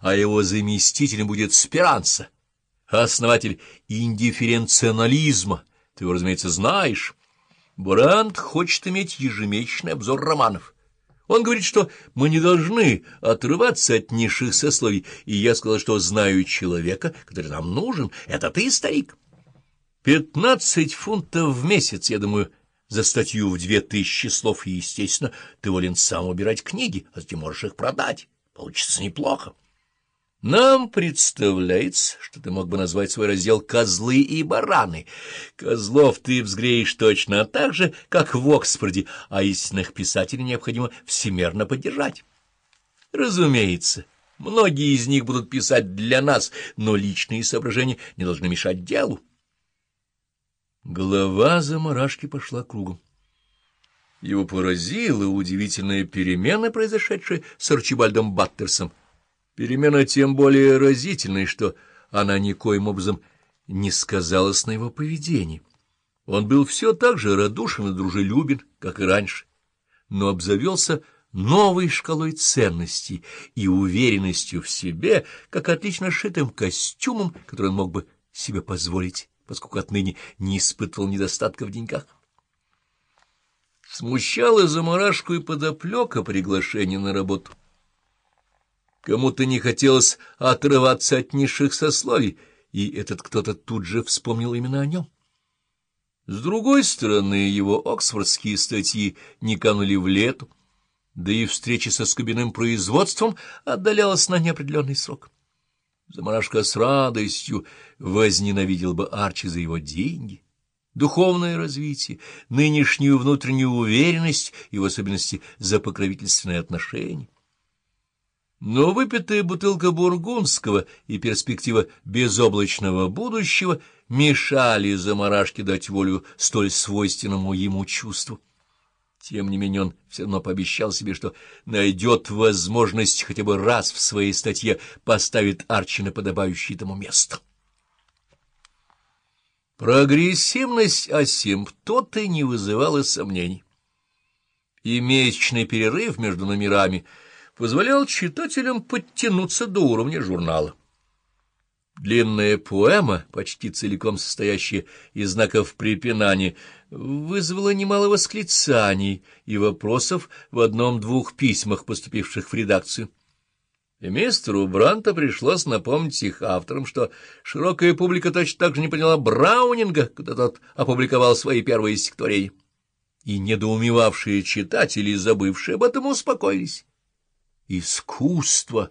а его заместителем будет Спиранца, основатель индифференционализма. Ты его, разумеется, знаешь. Бранд хочет иметь ежемесячный обзор романов. Он говорит, что мы не должны отрываться от низших сословий, и я сказал, что знаю человека, который нам нужен. Это ты, старик. Пятнадцать фунтов в месяц, я думаю, за статью в две тысячи слов, и, естественно, ты волен сам убирать книги, а затем можешь их продать. Получится неплохо. Нам представляется, что ты мог бы назвать свой раздел «Козлы и бараны». Козлов ты взгреешь точно так же, как в Оксфорде, а истинных писателей необходимо всемерно поддержать. Разумеется, многие из них будут писать для нас, но личные соображения не должны мешать делу. Голова заморашки пошла кругом. Его поразила удивительная перемена, произошедшая с Арчибальдом Баттерсом. Перемена тем более разительной, что она никоим образом не сказалась на его поведении. Он был все так же радушен и дружелюбен, как и раньше, но обзавелся новой шкалой ценностей и уверенностью в себе, как отлично сшитым костюмом, который он мог бы себе позволить, поскольку отныне не испытывал недостатка в деньгах. Смущала заморашку и подоплека приглашения на работу. Кому-то не хотелось отрываться от низших сословий, и этот кто-то тут же вспомнил именно о нем. С другой стороны, его оксфордские статьи не канули в лету, да и встреча со скобяным производством отдалялась на неопределенный срок. Замарашка с радостью возненавидел бы Арчи за его деньги, духовное развитие, нынешнюю внутреннюю уверенность и в особенности за покровительственные отношения. Но выпитая бутылка бургундского и перспектива безоблачного будущего мешали заморашке дать волю столь свойственному ему чувству. Тем не менее он все равно пообещал себе, что найдет возможность хотя бы раз в своей статье поставить Арчи на подобающее тому место. Прогрессивность асимптоты не вызывала сомнений. И месячный перерыв между номерами — позволял читателям подтянуться до уровня журнала. Длинная поэма, почти целиком состоящая из знаков препинания, вызвала немало восклицаний и вопросов в одном-двух письмах, поступивших в редакцию. И мистеру Бранта пришлось напомнить их авторам, что широкая публика точно так же не поняла Браунинга, когда тот опубликовал свои первые стихотворения. И недоумевавшие читатели, забывшие об этом, успокоились искусство,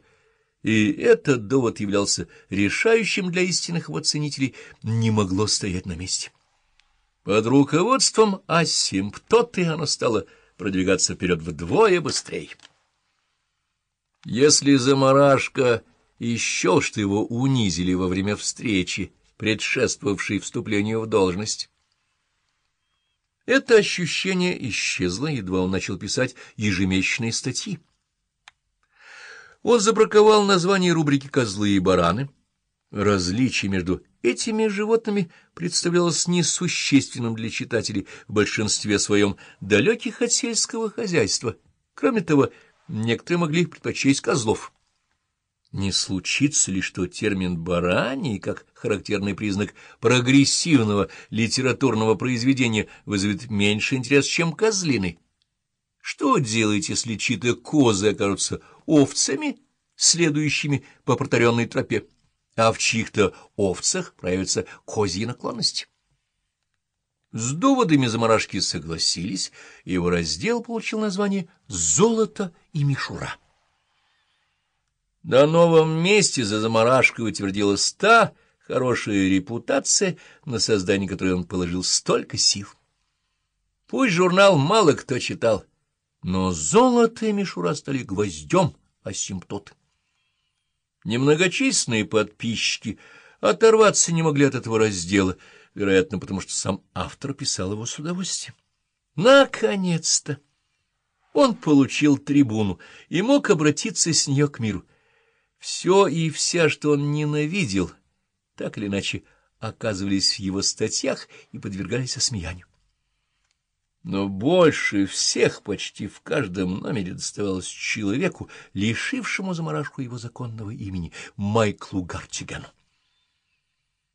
и этот довод являлся решающим для истинных его ценителей, не могло стоять на месте. Под руководством асимптоты оно стало продвигаться вперед вдвое быстрее. Если заморашка еще что его унизили во время встречи, предшествовавшей вступлению в должность, это ощущение исчезло, едва он начал писать ежемесячные статьи. Он забраковал название рубрики «Козлы и бараны». Различие между этими животными представлялось несущественным для читателей в большинстве своем далеких от сельского хозяйства. Кроме того, некоторые могли предпочесть козлов. Не случится ли, что термин «бараний» как характерный признак прогрессивного литературного произведения вызовет меньше интерес, чем «козлиный»? Что делать, если чьи-то козы окажутся овцами, следующими по протаренной тропе, а в чьих-то овцах проявятся козьи наклонности? С доводами заморашки согласились, и его раздел получил название «Золото и мишура». На новом месте за заморашкой утвердилась та хорошая репутация, на создание которой он положил столько сил. Пусть журнал мало кто читал, но золото и мишура стали гвоздем асимптоты. Немногочисленные подписчики оторваться не могли от этого раздела, вероятно, потому что сам автор писал его с удовольствием. Наконец-то! Он получил трибуну и мог обратиться с нее к миру. Все и вся, что он ненавидел, так или иначе оказывались в его статьях и подвергались осмеянию. Но больше всех почти в каждом номере доставалось человеку, лишившему заморашку его законного имени, Майклу Гартигану.